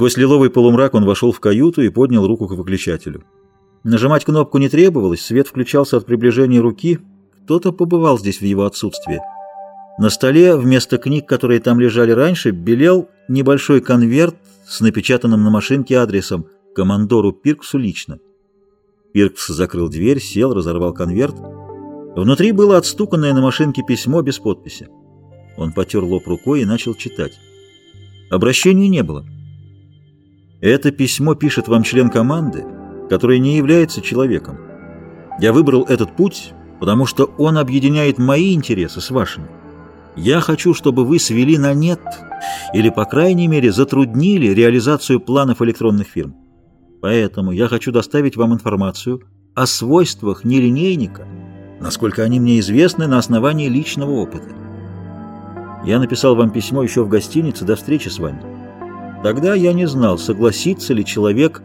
Сквозь лиловый полумрак он вошел в каюту и поднял руку к выключателю. Нажимать кнопку не требовалось, свет включался от приближения руки. Кто-то побывал здесь в его отсутствие. На столе вместо книг, которые там лежали раньше, белел небольшой конверт с напечатанным на машинке адресом командору Пирксу лично. Пиркс закрыл дверь, сел, разорвал конверт. Внутри было отстуканное на машинке письмо без подписи. Он потер лоб рукой и начал читать. Обращения не было. Это письмо пишет вам член команды, который не является человеком. Я выбрал этот путь, потому что он объединяет мои интересы с вашими. Я хочу, чтобы вы свели на нет или, по крайней мере, затруднили реализацию планов электронных фирм. Поэтому я хочу доставить вам информацию о свойствах нелинейника, насколько они мне известны на основании личного опыта. Я написал вам письмо еще в гостинице до встречи с вами. Тогда я не знал, согласится ли человек,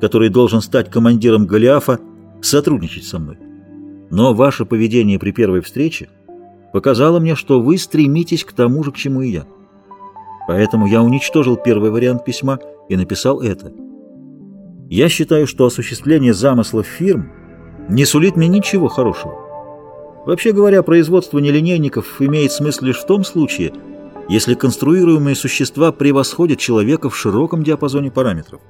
который должен стать командиром Голиафа, сотрудничать со мной. Но ваше поведение при первой встрече показало мне, что вы стремитесь к тому же, к чему и я. Поэтому я уничтожил первый вариант письма и написал это. Я считаю, что осуществление замыслов фирм не сулит мне ничего хорошего. Вообще говоря, производство нелинейников имеет смысл лишь в том случае, если конструируемые существа превосходят человека в широком диапазоне параметров.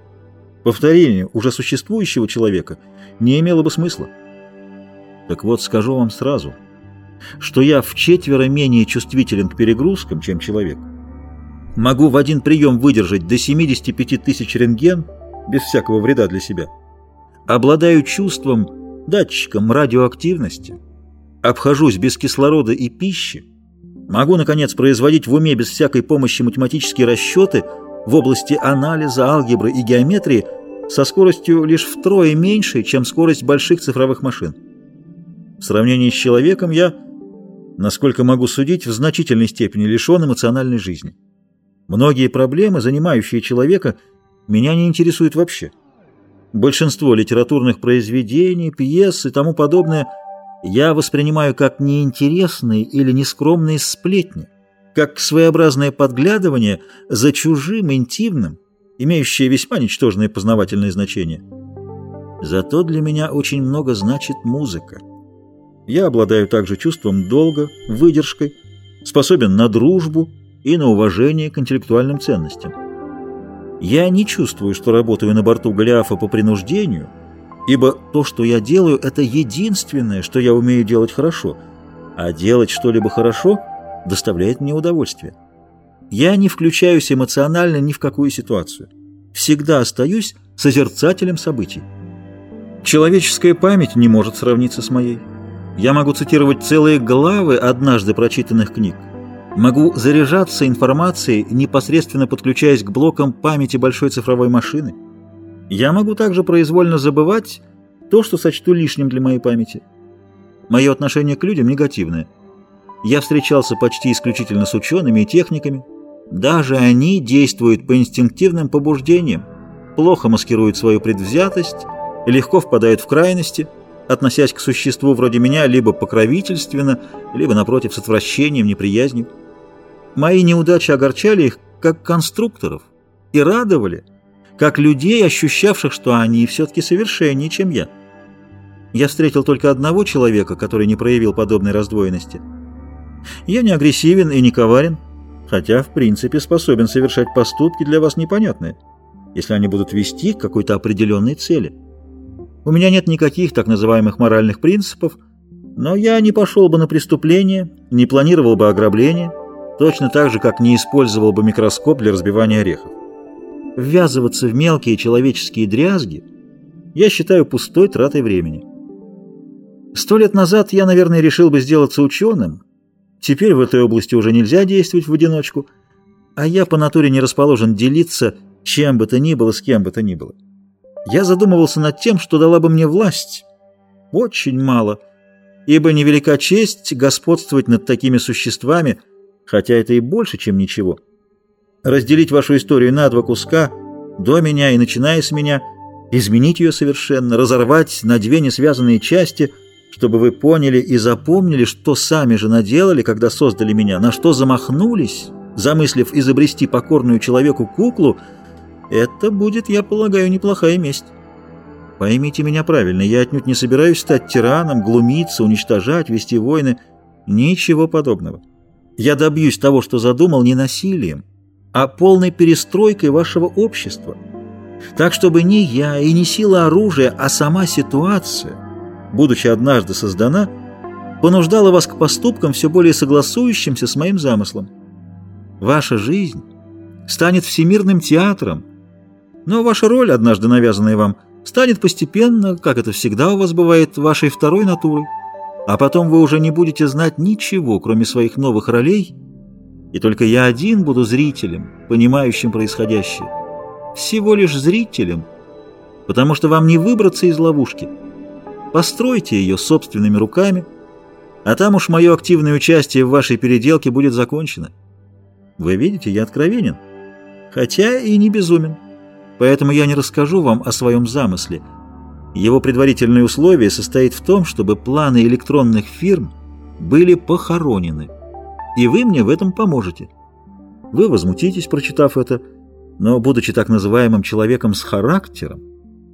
Повторение уже существующего человека не имело бы смысла. Так вот, скажу вам сразу, что я в четверо менее чувствителен к перегрузкам, чем человек. Могу в один прием выдержать до 75 тысяч рентген без всякого вреда для себя. Обладаю чувством, датчиком радиоактивности. Обхожусь без кислорода и пищи Могу, наконец, производить в уме без всякой помощи математические расчеты в области анализа, алгебры и геометрии со скоростью лишь втрое меньшей, чем скорость больших цифровых машин. В сравнении с человеком я, насколько могу судить, в значительной степени лишен эмоциональной жизни. Многие проблемы, занимающие человека, меня не интересуют вообще. Большинство литературных произведений, пьес и тому подобное – я воспринимаю как неинтересные или нескромные сплетни, как своеобразное подглядывание за чужим интимным, имеющее весьма ничтожное познавательное значение. Зато для меня очень много значит музыка. Я обладаю также чувством долга, выдержкой, способен на дружбу и на уважение к интеллектуальным ценностям. Я не чувствую, что работаю на борту Голиафа по принуждению – ибо то, что я делаю, это единственное, что я умею делать хорошо, а делать что-либо хорошо доставляет мне удовольствие. Я не включаюсь эмоционально ни в какую ситуацию. Всегда остаюсь созерцателем событий. Человеческая память не может сравниться с моей. Я могу цитировать целые главы однажды прочитанных книг. Могу заряжаться информацией, непосредственно подключаясь к блокам памяти большой цифровой машины. Я могу также произвольно забывать то, что сочту лишним для моей памяти. Мое отношение к людям негативное. Я встречался почти исключительно с учеными и техниками. Даже они действуют по инстинктивным побуждениям, плохо маскируют свою предвзятость, легко впадают в крайности, относясь к существу вроде меня либо покровительственно, либо, напротив, с отвращением, неприязнью. Мои неудачи огорчали их, как конструкторов, и радовали – как людей, ощущавших, что они все-таки совершеннее, чем я. Я встретил только одного человека, который не проявил подобной раздвоенности. Я не агрессивен и не коварен, хотя, в принципе, способен совершать поступки для вас непонятные, если они будут вести к какой-то определенной цели. У меня нет никаких так называемых моральных принципов, но я не пошел бы на преступление, не планировал бы ограбление, точно так же, как не использовал бы микроскоп для разбивания орехов. Ввязываться в мелкие человеческие дрязги я считаю пустой тратой времени. Сто лет назад я, наверное, решил бы сделаться ученым. Теперь в этой области уже нельзя действовать в одиночку, а я по натуре не расположен делиться чем бы то ни было с кем бы то ни было. Я задумывался над тем, что дала бы мне власть. Очень мало, ибо невелика честь господствовать над такими существами, хотя это и больше, чем ничего разделить вашу историю на два куска, до меня и начиная с меня, изменить ее совершенно, разорвать на две несвязанные части, чтобы вы поняли и запомнили, что сами же наделали, когда создали меня, на что замахнулись, замыслив изобрести покорную человеку куклу, Это будет, я полагаю, неплохая месть. Поймите меня правильно, я отнюдь не собираюсь стать тираном, глумиться, уничтожать, вести войны. Ничего подобного. Я добьюсь того, что задумал, не насилием, а полной перестройкой вашего общества. Так, чтобы не я и не сила оружия, а сама ситуация, будучи однажды создана, понуждала вас к поступкам, все более согласующимся с моим замыслом. Ваша жизнь станет всемирным театром, но ваша роль, однажды навязанная вам, станет постепенно, как это всегда у вас бывает, вашей второй натурой, а потом вы уже не будете знать ничего, кроме своих новых ролей, и только я один буду зрителем, понимающим происходящее. Всего лишь зрителем, потому что вам не выбраться из ловушки. Постройте ее собственными руками, а там уж мое активное участие в вашей переделке будет закончено. Вы видите, я откровенен, хотя и не безумен. Поэтому я не расскажу вам о своем замысле. Его предварительное условие состоит в том, чтобы планы электронных фирм были похоронены и вы мне в этом поможете. Вы возмутитесь, прочитав это, но, будучи так называемым человеком с характером,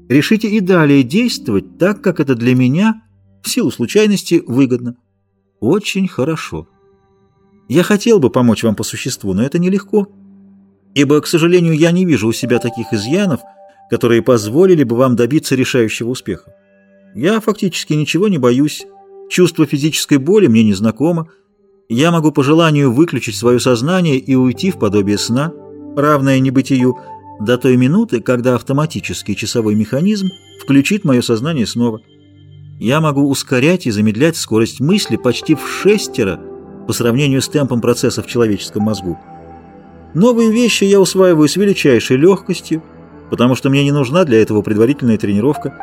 решите и далее действовать так, как это для меня, в силу случайности, выгодно. Очень хорошо. Я хотел бы помочь вам по существу, но это нелегко, ибо, к сожалению, я не вижу у себя таких изъянов, которые позволили бы вам добиться решающего успеха. Я фактически ничего не боюсь, чувство физической боли мне не знакомо, я могу по желанию выключить свое сознание и уйти в подобие сна, равное небытию, до той минуты, когда автоматический часовой механизм включит мое сознание снова. Я могу ускорять и замедлять скорость мысли почти в шестеро по сравнению с темпом процесса в человеческом мозгу. Новые вещи я усваиваю с величайшей легкостью, потому что мне не нужна для этого предварительная тренировка.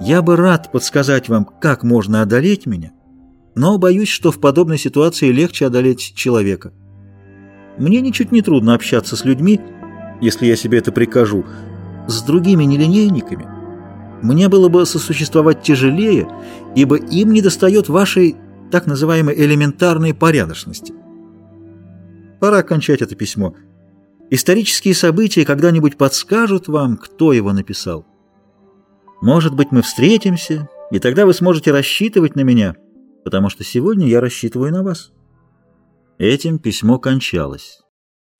Я бы рад подсказать вам, как можно одолеть меня, но боюсь, что в подобной ситуации легче одолеть человека. Мне ничуть не трудно общаться с людьми, если я себе это прикажу, с другими нелинейниками. Мне было бы сосуществовать тяжелее, ибо им недостает вашей так называемой элементарной порядочности. Пора кончать это письмо. Исторические события когда-нибудь подскажут вам, кто его написал. Может быть, мы встретимся, и тогда вы сможете рассчитывать на меня – потому что сегодня я рассчитываю на вас». Этим письмо кончалось.